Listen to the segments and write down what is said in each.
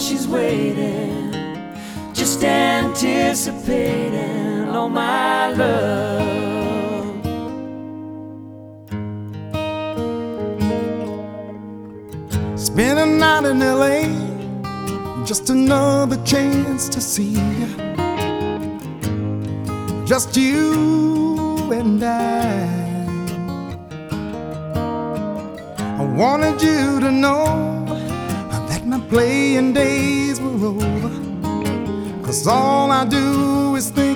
she's waiting, just anticipating all my love. Spend a night in LA, just another chance to see you. Just you and I. I wanted you to know my playing days were over. Cause all I do is think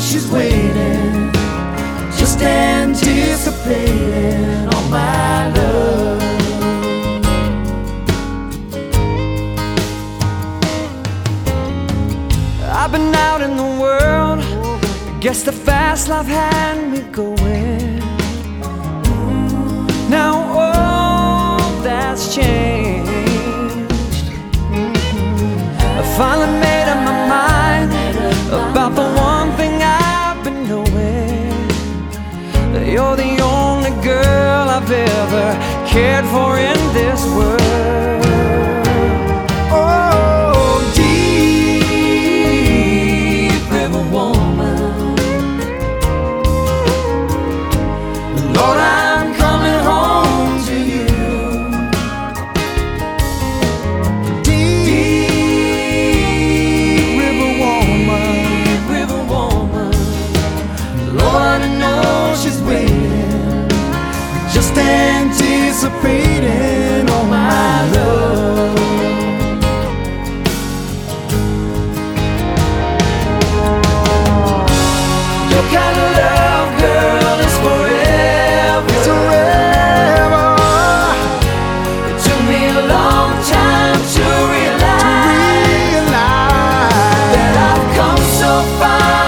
she's waiting, just anticipating all my love. I've been out in the world. I guess the fast life had me going. Now all that's changed. I finally made I've ever cared for in this world. Anticipating all oh my love. Your kind of love, girl, is forever. Forever. It took me a long time to realize Realize that I've come so far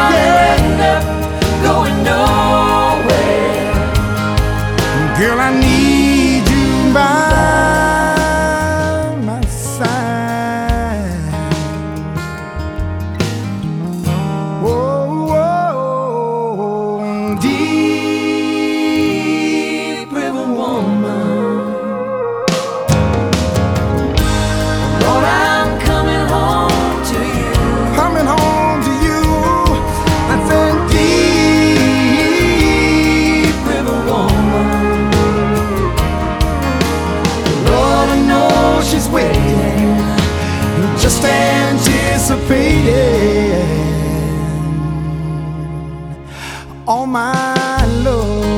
all my love.